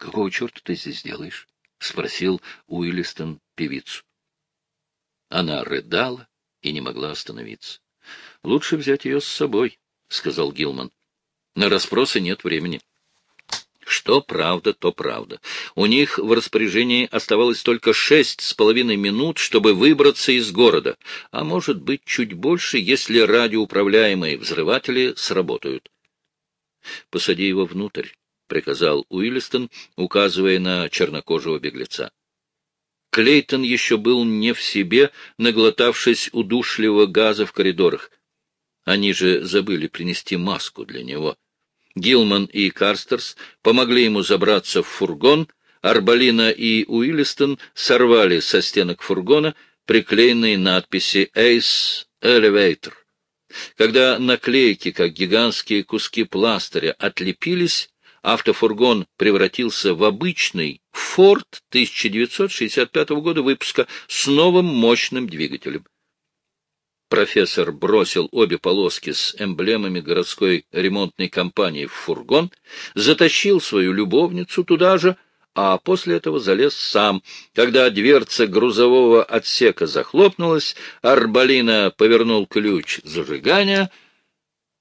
Какого черта ты здесь делаешь? — спросил Уиллистон певицу. Она рыдала и не могла остановиться. — Лучше взять ее с собой, — сказал Гилман. — На расспросы нет времени. Что правда, то правда. У них в распоряжении оставалось только шесть с половиной минут, чтобы выбраться из города, а может быть чуть больше, если радиоуправляемые взрыватели сработают. — Посади его внутрь, — приказал Уиллистон, указывая на чернокожего беглеца. Клейтон еще был не в себе, наглотавшись удушливого газа в коридорах. Они же забыли принести маску для него. Гилман и Карстерс помогли ему забраться в фургон, Арбалина и Уиллистон сорвали со стенок фургона приклеенные надписи «Ace Elevator». Когда наклейки, как гигантские куски пластыря, отлепились, автофургон превратился в обычный «Форд» 1965 года выпуска с новым мощным двигателем. Профессор бросил обе полоски с эмблемами городской ремонтной компании в фургон, затащил свою любовницу туда же, а после этого залез сам. Когда дверца грузового отсека захлопнулась, Арбалина повернул ключ зажигания —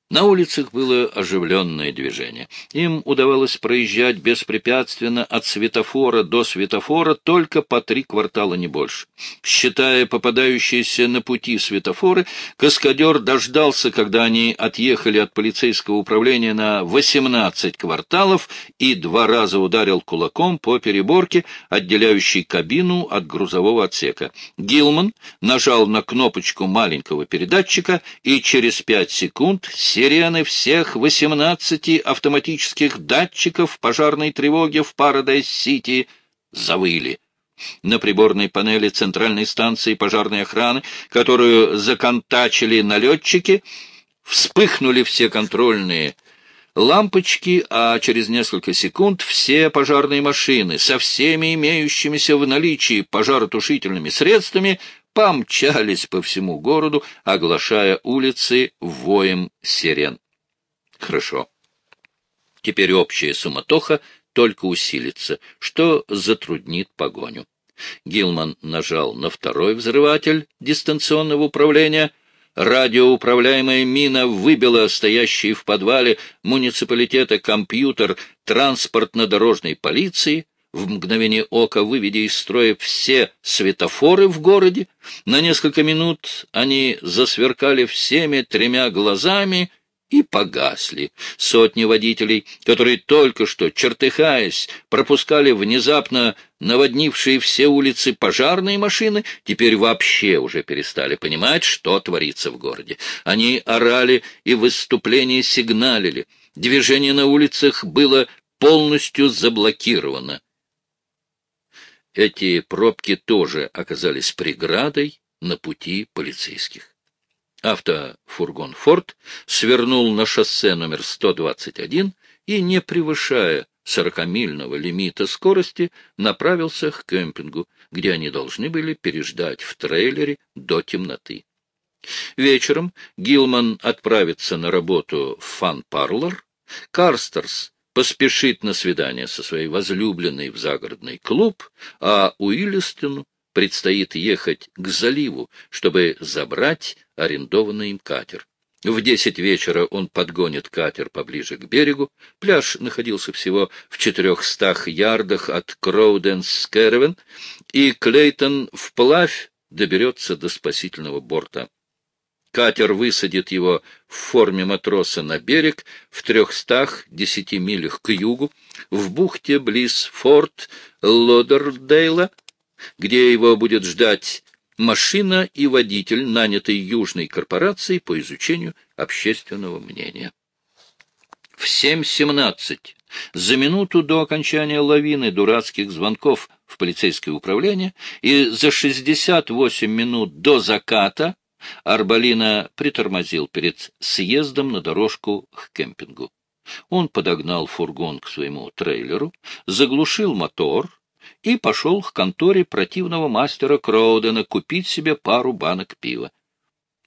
на улицах было оживленное движение. Им удавалось проезжать беспрепятственно от светофора до светофора только по три квартала, не больше. Считая попадающиеся на пути светофоры, каскадер дождался, когда они отъехали от полицейского управления на 18 кварталов и два раза ударил кулаком по переборке, отделяющей кабину от грузового отсека. Гилман нажал на кнопочку маленького передатчика, и через пять секунд Сирены всех 18 автоматических датчиков пожарной тревоги в Парадайз-Сити завыли. На приборной панели центральной станции пожарной охраны, которую законтачили налетчики, вспыхнули все контрольные лампочки, а через несколько секунд все пожарные машины со всеми имеющимися в наличии пожаротушительными средствами помчались по всему городу, оглашая улицы воем сирен. Хорошо. Теперь общая суматоха только усилится, что затруднит погоню. Гилман нажал на второй взрыватель дистанционного управления. Радиоуправляемая мина выбила стоящий в подвале муниципалитета компьютер транспортно-дорожной полиции — в мгновение ока выведя из строя все светофоры в городе. На несколько минут они засверкали всеми тремя глазами и погасли. Сотни водителей, которые только что, чертыхаясь, пропускали внезапно наводнившие все улицы пожарные машины, теперь вообще уже перестали понимать, что творится в городе. Они орали и в сигналили. Движение на улицах было полностью заблокировано. Эти пробки тоже оказались преградой на пути полицейских. Автофургон «Форд» свернул на шоссе номер 121 и, не превышая сорокамильного лимита скорости, направился к кемпингу, где они должны были переждать в трейлере до темноты. Вечером Гилман отправится на работу в фан-парлор, Карстерс поспешит на свидание со своей возлюбленной в загородный клуб, а Уиллистону предстоит ехать к заливу, чтобы забрать арендованный им катер. В десять вечера он подгонит катер поближе к берегу. Пляж находился всего в четырехстах ярдах от Кроуденс-Кервен, и Клейтон вплавь доберется до спасительного борта. Катер высадит его в форме матроса на берег в трехстах десяти милях к югу, в бухте близ форт Лодердейла, где его будет ждать машина и водитель, нанятый южной корпорацией по изучению общественного мнения. В 7.17, за минуту до окончания лавины дурацких звонков в полицейское управление и за 68 минут до заката Арбалина притормозил перед съездом на дорожку к кемпингу. Он подогнал фургон к своему трейлеру, заглушил мотор и пошел к конторе противного мастера Кроудена купить себе пару банок пива.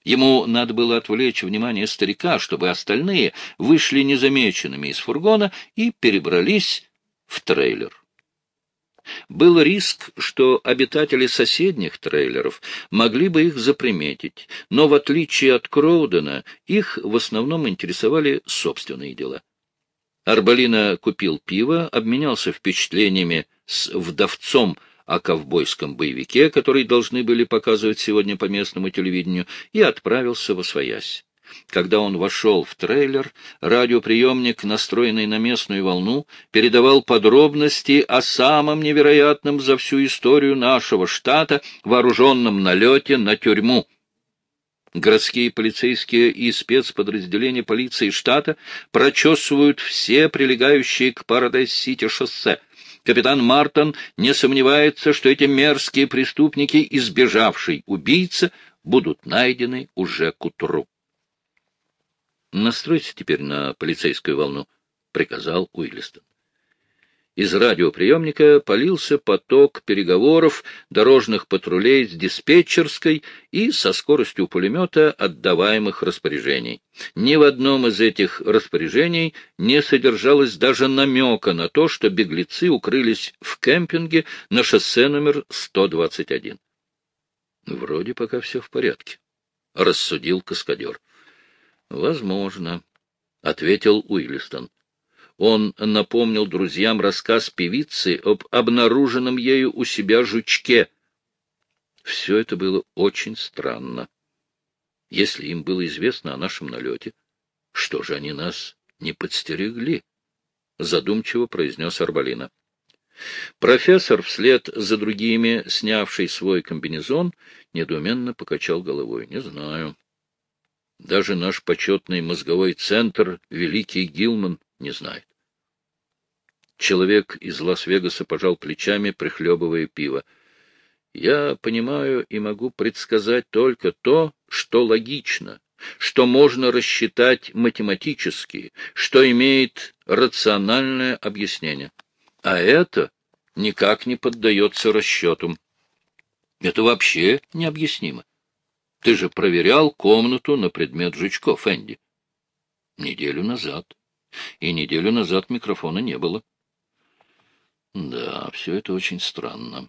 Ему надо было отвлечь внимание старика, чтобы остальные вышли незамеченными из фургона и перебрались в трейлер. Был риск, что обитатели соседних трейлеров могли бы их заприметить, но в отличие от Кроудена, их в основном интересовали собственные дела. Арбалина купил пиво, обменялся впечатлениями с вдовцом о ковбойском боевике, который должны были показывать сегодня по местному телевидению, и отправился во своясь. Когда он вошел в трейлер, радиоприемник, настроенный на местную волну, передавал подробности о самом невероятном за всю историю нашего штата вооруженном налете на тюрьму. Городские полицейские и спецподразделения полиции штата прочесывают все прилегающие к Парадайз-Сити шоссе. Капитан Мартон не сомневается, что эти мерзкие преступники, избежавший убийца, будут найдены уже к утру. Настройся теперь на полицейскую волну, — приказал Уиллистон. Из радиоприемника полился поток переговоров дорожных патрулей с диспетчерской и со скоростью пулемета отдаваемых распоряжений. Ни в одном из этих распоряжений не содержалось даже намека на то, что беглецы укрылись в кемпинге на шоссе номер 121. «Вроде пока все в порядке», — рассудил каскадер. Возможно, — ответил Уиллистон. Он напомнил друзьям рассказ певицы об обнаруженном ею у себя жучке. Все это было очень странно. Если им было известно о нашем налете, что же они нас не подстерегли? Задумчиво произнес Арбалина. Профессор, вслед за другими, снявший свой комбинезон, недоуменно покачал головой. — Не знаю. Даже наш почетный мозговой центр, великий Гилман, не знает. Человек из Лас-Вегаса пожал плечами, прихлебывая пиво. Я понимаю и могу предсказать только то, что логично, что можно рассчитать математически, что имеет рациональное объяснение. А это никак не поддается расчету. Это вообще необъяснимо. Ты же проверял комнату на предмет жучков, Энди. Неделю назад. И неделю назад микрофона не было. Да, все это очень странно.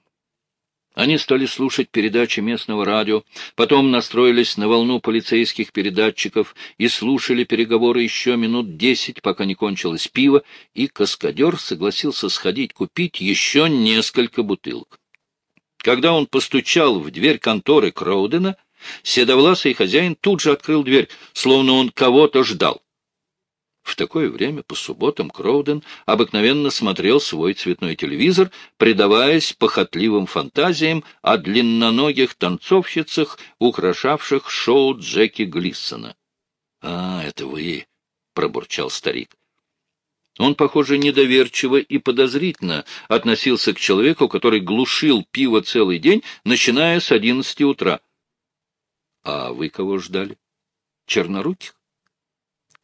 Они стали слушать передачи местного радио, потом настроились на волну полицейских передатчиков и слушали переговоры еще минут десять, пока не кончилось пиво, и каскадер согласился сходить купить еще несколько бутылок. Когда он постучал в дверь конторы Кроудена, Седовласый хозяин тут же открыл дверь, словно он кого-то ждал. В такое время по субботам Кроуден обыкновенно смотрел свой цветной телевизор, предаваясь похотливым фантазиям о длинноногих танцовщицах, украшавших шоу Джеки Глиссона. — А, это вы, — пробурчал старик. Он, похоже, недоверчиво и подозрительно относился к человеку, который глушил пиво целый день, начиная с одиннадцати утра. — А вы кого ждали? Черноруких?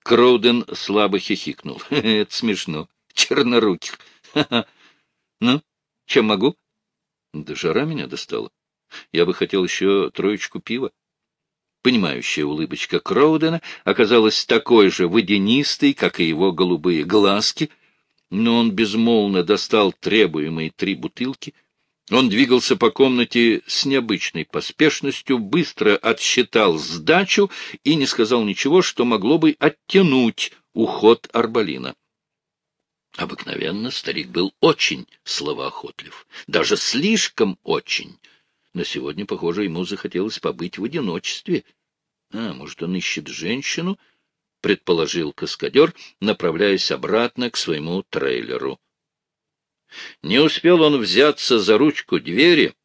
Кроуден слабо хихикнул. — Это смешно. Черноруких. Ну, чем могу? Да жара меня достала. Я бы хотел еще троечку пива. Понимающая улыбочка Кроудена оказалась такой же водянистой, как и его голубые глазки, но он безмолвно достал требуемые три бутылки — он двигался по комнате с необычной поспешностью, быстро отсчитал сдачу и не сказал ничего, что могло бы оттянуть уход Арбалина. Обыкновенно старик был очень словоохотлив, даже слишком очень. Но сегодня, похоже, ему захотелось побыть в одиночестве. А, может, он ищет женщину? — предположил каскадер, направляясь обратно к своему трейлеру. Не успел он взяться за ручку двери,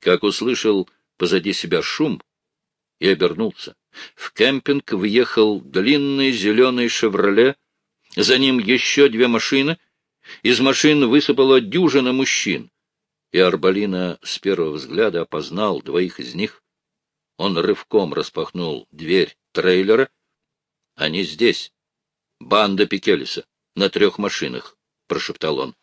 как услышал позади себя шум и обернулся. В кемпинг въехал длинный зеленый «Шевроле», за ним еще две машины. Из машин высыпала дюжина мужчин, и Арбалина с первого взгляда опознал двоих из них. Он рывком распахнул дверь трейлера. «Они здесь. Банда Пикелиса. На трех машинах», — прошептал он.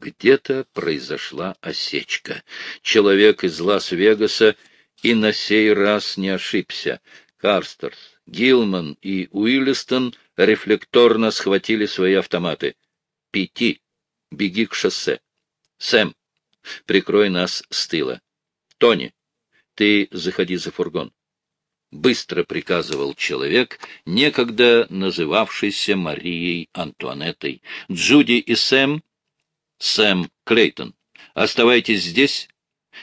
Где-то произошла осечка. Человек из Лас-Вегаса и на сей раз не ошибся. Карстерс, Гилман и Уиллистон рефлекторно схватили свои автоматы. «Пяти! Беги к шоссе!» Сэм, прикрой нас с тыла. Тони, ты заходи за фургон. Быстро приказывал человек, некогда называвшийся Марией Антуанеттой. Джуди и Сэм, Сэм Клейтон, оставайтесь здесь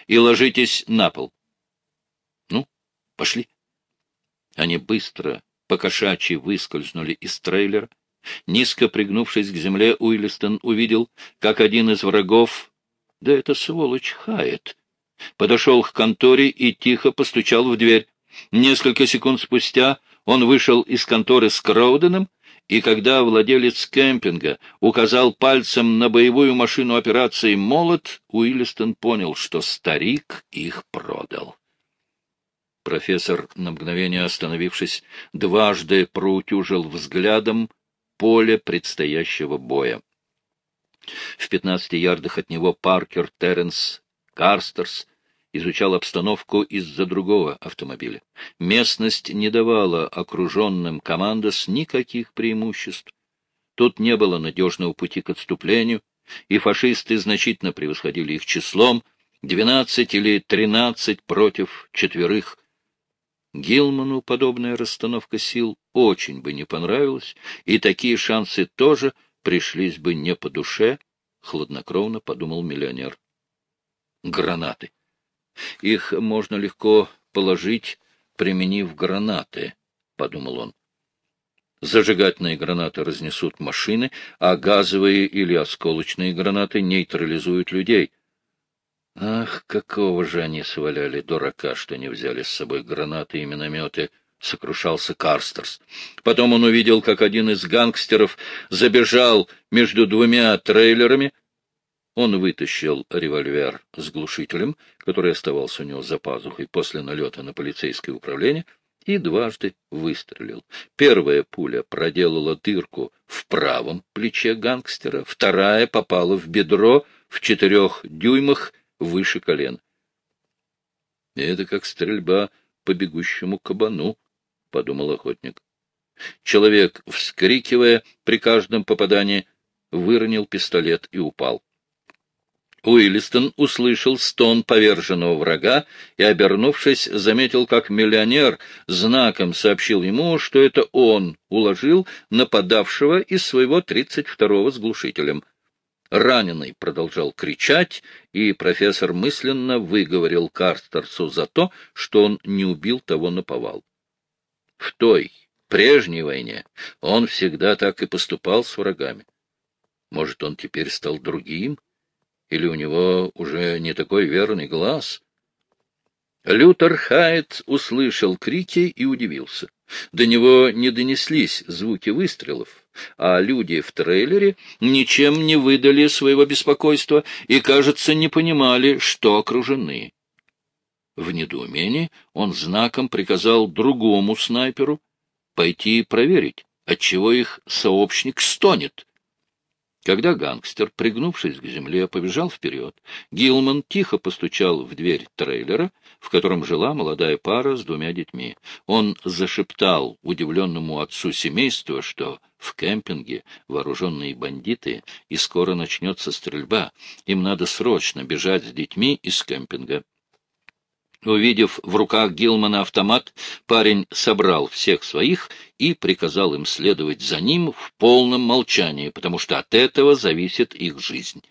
и ложитесь на пол. Ну, пошли. Они быстро, покошачьи, выскользнули из трейлера. Низко пригнувшись к земле, Уиллистон увидел, как один из врагов, да это сволочь Хайет, подошел к конторе и тихо постучал в дверь. Несколько секунд спустя он вышел из конторы с Кроуденом, и когда владелец кемпинга указал пальцем на боевую машину операции «Молот», Уиллистон понял, что старик их продал. Профессор, на мгновение остановившись, дважды проутюжил взглядом поле предстоящего боя. В пятнадцати ярдах от него Паркер Терренс Карстерс изучал обстановку из-за другого автомобиля. Местность не давала окруженным командос никаких преимуществ. Тут не было надежного пути к отступлению, и фашисты значительно превосходили их числом — двенадцать или тринадцать против четверых. Гилману подобная расстановка сил очень бы не понравилась, и такие шансы тоже пришлись бы не по душе, — хладнокровно подумал миллионер. Гранаты. Их можно легко положить, применив гранаты, — подумал он. Зажигательные гранаты разнесут машины, а газовые или осколочные гранаты нейтрализуют людей. Ах, какого же они сваляли дурака, что не взяли с собой гранаты и минометы, — сокрушался Карстерс. Потом он увидел, как один из гангстеров забежал между двумя трейлерами, он вытащил револьвер с глушителем, который оставался у него за пазухой после налета на полицейское управление, и дважды выстрелил. Первая пуля проделала дырку в правом плече гангстера, вторая попала в бедро в четырех дюймах выше колен. Это как стрельба по бегущему кабану, — подумал охотник. Человек, вскрикивая при каждом попадании, выронил пистолет и упал. Уиллистон услышал стон поверженного врага и, обернувшись, заметил, как миллионер знаком сообщил ему, что это он уложил нападавшего из своего тридцать второго с глушителем. Раненый продолжал кричать, и профессор мысленно выговорил Карстерсу за то, что он не убил того наповал. В той, прежней войне, он всегда так и поступал с врагами. Может, он теперь стал другим? — или у него уже не такой верный глаз? Лютер Хайт услышал крики и удивился. До него не донеслись звуки выстрелов, а люди в трейлере ничем не выдали своего беспокойства и, кажется, не понимали, что окружены. В недоумении он знаком приказал другому снайперу пойти проверить, отчего их сообщник стонет. Когда гангстер, пригнувшись к земле, побежал вперед, Гилман тихо постучал в дверь трейлера, в котором жила молодая пара с двумя детьми. Он зашептал удивленному отцу семейства, что в кемпинге вооруженные бандиты, и скоро начнется стрельба. Им надо срочно бежать с детьми из кемпинга. Увидев в руках Гилмана автомат, парень собрал всех своих и приказал им следовать за ним в полном молчании, потому что от этого зависит их жизнь.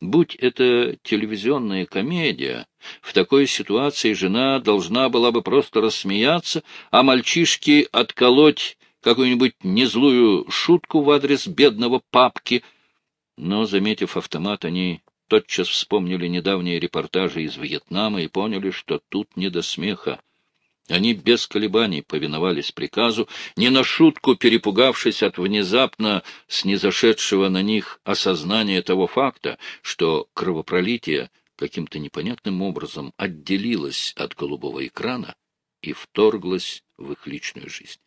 Будь это телевизионная комедия, в такой ситуации жена должна была бы просто рассмеяться, а мальчишки отколоть какую-нибудь незлую шутку в адрес бедного папки. Но, заметив автомат, они тотчас вспомнили недавние репортажи из Вьетнама и поняли, что тут не до смеха. Они без колебаний повиновались приказу, не на шутку перепугавшись от внезапно снизошедшего на них осознания того факта, что кровопролитие каким-то непонятным образом отделилось от голубого экрана и вторглось в их личную жизнь.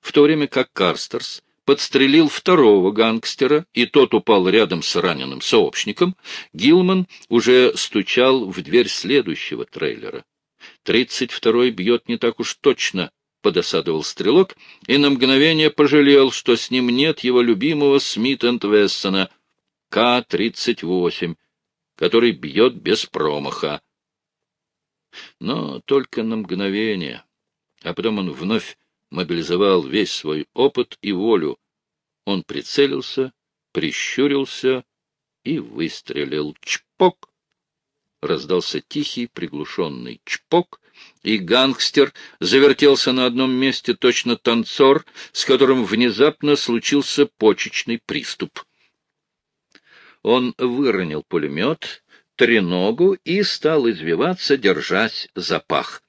В то время как Карстерс подстрелил второго гангстера, и тот упал рядом с раненым сообщником, Гилман уже стучал в дверь следующего трейлера. Тридцать второй бьет не так уж точно, — подосадовал стрелок, и на мгновение пожалел, что с ним нет его любимого Смит энд Вессона. К-38, который бьет без промаха. Но только на мгновение, а потом он вновь мобилизовал весь свой опыт и волю. Он прицелился, прищурился и выстрелил. Чпок! Раздался тихий, приглушенный чпок, и гангстер завертелся на одном месте точно танцор, с которым внезапно случился почечный приступ. Он выронил пулемет, треногу и стал извиваться, держась за пах.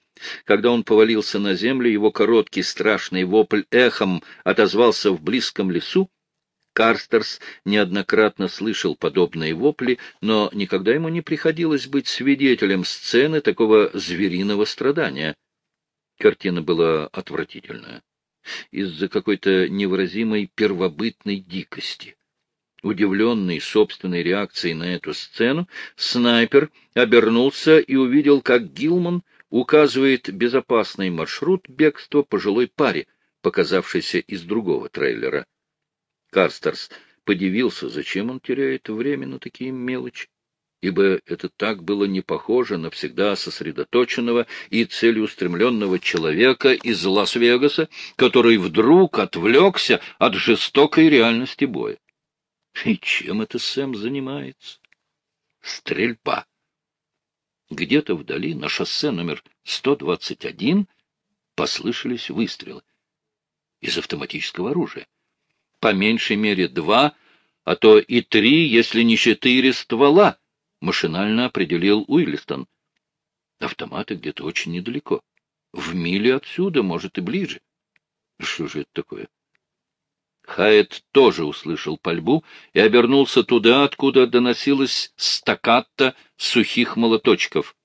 Когда он повалился на землю, его короткий страшный вопль эхом отозвался в близком лесу. Карстерс неоднократно слышал подобные вопли, но никогда ему не приходилось быть свидетелем сцены такого звериного страдания. Картина была отвратительная. Из-за какой-то невыразимой первобытной дикости. Удивленный собственной реакцией на эту сцену, снайпер обернулся и увидел, как Гилман указывает безопасный маршрут бегства пожилой паре, показавшейся из другого трейлера. Карстерс подивился, зачем он теряет время на такие мелочи, ибо это так было не похоже на всегда сосредоточенного и целеустремленного человека из Лас-Вегаса, который вдруг отвлекся от жестокой реальности боя. И чем это Сэм занимается? Стрельба. Где-то вдали, на шоссе номер 121, послышались выстрелы из автоматического оружия. По меньшей мере два, а то и три, если не четыре ствола, машинально определил Уиллистон. Автоматы где-то очень недалеко. В миле отсюда, может, и ближе. Что же это такое? Хайет тоже услышал пальбу и обернулся туда, откуда доносилась стаккатто сухих молоточков.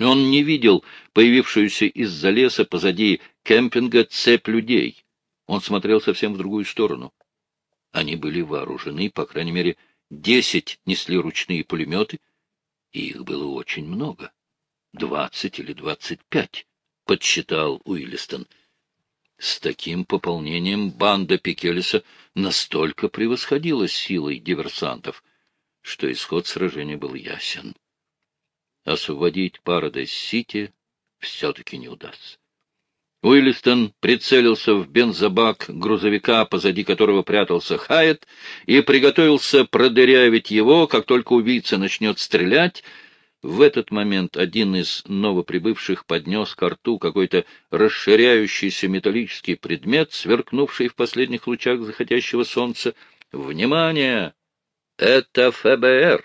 Он не видел появившуюся из-за леса позади кемпинга цепь людей. Он смотрел совсем в другую сторону. Они были вооружены, по крайней мере, десять несли ручные пулеметы, и их было очень много. Двадцать или двадцать пять, подсчитал Уиллистон. С таким пополнением банда Пикелиса настолько превосходила силой диверсантов, что исход сражения был ясен. Освободить Парадайз-Сити все-таки не удастся. Уиллистон прицелился в бензобак грузовика, позади которого прятался Хайет, и приготовился продырявить его, как только убийца начнет стрелять — в этот момент один из новоприбывших поднес к рту какой-то расширяющийся металлический предмет, сверкнувший в последних лучах заходящего солнца. «Внимание! Это ФБР!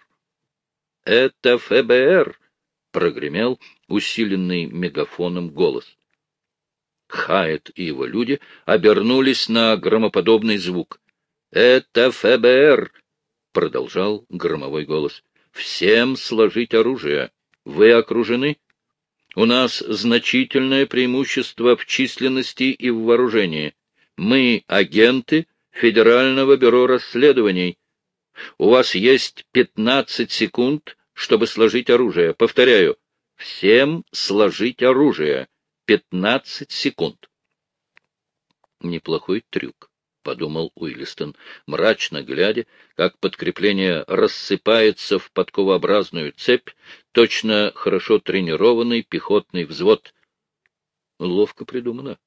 Это ФБР!» — прогремел усиленный мегафоном голос. Хайет и его люди обернулись на громоподобный звук. «Это ФБР!» — продолжал громовой голос. Всем сложить оружие. Вы окружены? У нас значительное преимущество в численности и в вооружении. Мы агенты Федерального бюро расследований. У вас есть пятнадцать секунд, чтобы сложить оружие. Повторяю, всем сложить оружие. Пятнадцать секунд. Неплохой трюк подумал Уиллистон, мрачно глядя, как подкрепление рассыпается в подковообразную цепь, точно хорошо тренированный пехотный взвод. Ловко придумано.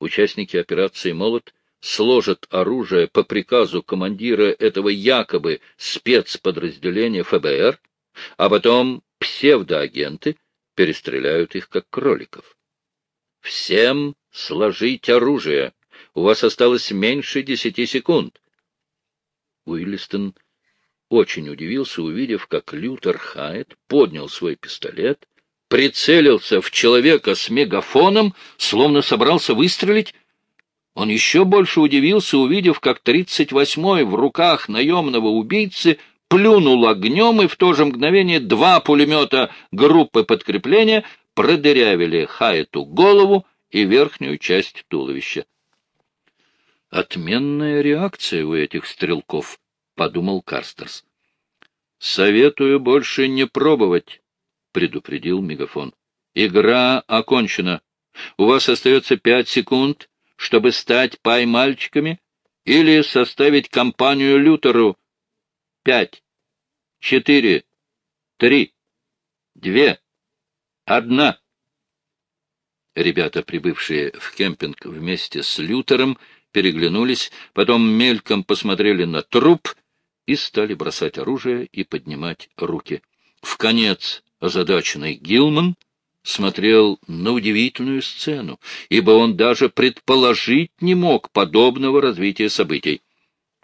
Участники операции «Молот» сложат оружие по приказу командира этого якобы спецподразделения ФБР, а потом псевдоагенты перестреляют их как кроликов. Всем сложить оружие! У вас осталось меньше десяти секунд. Уиллистон очень удивился, увидев, как Лютер Хайт поднял свой пистолет, прицелился в человека с мегафоном, словно собрался выстрелить. Он еще больше удивился, увидев, как тридцать восьмой в руках наемного убийцы плюнул огнем, и в то же мгновение два пулемета группы подкрепления продырявили Хайту голову и верхнюю часть туловища. Отменная реакция у этих стрелков, — подумал Карстерс. — Советую больше не пробовать, — предупредил Мегафон. — Игра окончена. У вас остается пять секунд, чтобы стать пай-мальчиками или составить компанию Лютеру. пять, четыре, три, две, одна. Ребята, прибывшие в кемпинг вместе с Лютером, переглянулись, потом мельком посмотрели на труп и стали бросать оружие и поднимать руки. В конец озадаченный Гилман смотрел на удивительную сцену, ибо он даже предположить не мог подобного развития событий.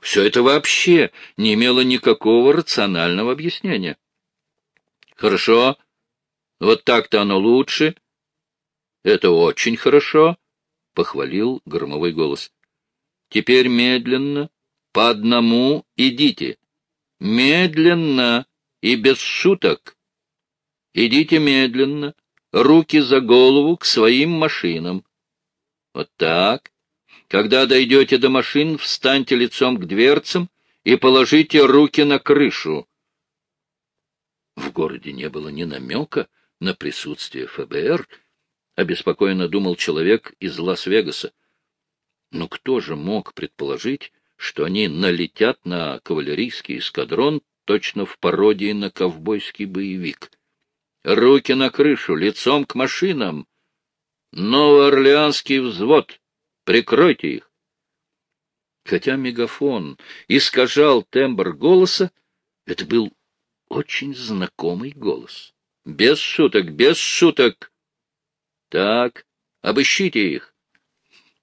Все это вообще не имело никакого рационального объяснения. Хорошо, вот так-то оно лучше. Это очень хорошо, — похвалил громовой голос. Теперь медленно, по одному идите. Медленно и без шуток. Идите медленно, руки за голову к своим машинам. Вот так. Когда дойдете до машин, встаньте лицом к дверцам и положите руки на крышу. В городе не было ни намека на присутствие ФБР, обеспокоенно думал человек из Лас-Вегаса. Но кто же мог предположить, что они налетят на кавалерийский эскадрон точно в пародии на ковбойский боевик? Руки на крышу, лицом к машинам. Новоорлеанский взвод. Прикройте их. Хотя мегафон искажал тембр голоса, это был очень знакомый голос. Без шуток, без шуток. Так, обыщите их.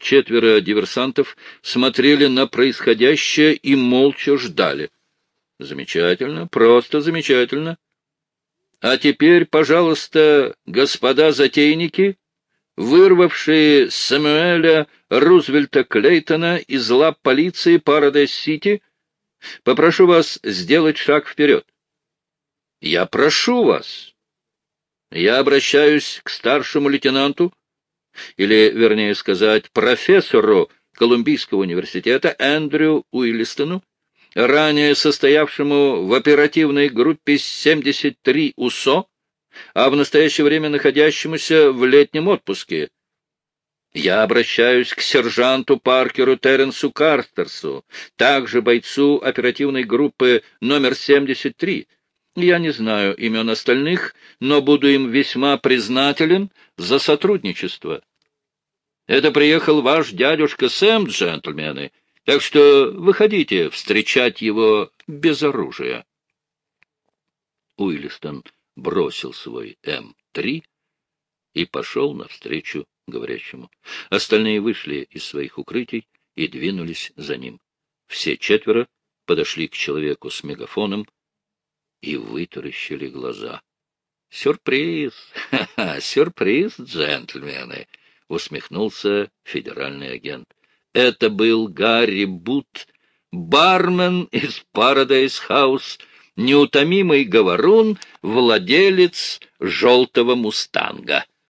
Четверо диверсантов смотрели на происходящее и молча ждали. Замечательно, просто замечательно. А теперь, пожалуйста, господа затейники, вырвавшие Самуэля Рузвельта Клейтона из лап полиции Парадайз-Сити, попрошу вас сделать шаг вперед. Я прошу вас. Я обращаюсь к старшему лейтенанту, или, вернее сказать, профессору Колумбийского университета Эндрю Уиллистону, ранее состоявшему в оперативной группе 73 УСО, а в настоящее время находящемуся в летнем отпуске. Я обращаюсь к сержанту Паркеру Теренсу Картерсу, также бойцу оперативной группы номер 73. Я не знаю имен остальных, но буду им весьма признателен за сотрудничество. Это приехал ваш дядюшка Сэм, джентльмены, так что выходите встречать его без оружия. Уиллистон бросил свой М-3 и пошел навстречу говорящему. Остальные вышли из своих укрытий и двинулись за ним. Все четверо подошли к человеку с мегафоном и вытаращили глаза. «Сюрприз! Сюрприз, джентльмены!» — усмехнулся федеральный агент. Это был Гарри Бут, бармен из Парадайз Хаус, неутомимый говорун, владелец желтого мустанга.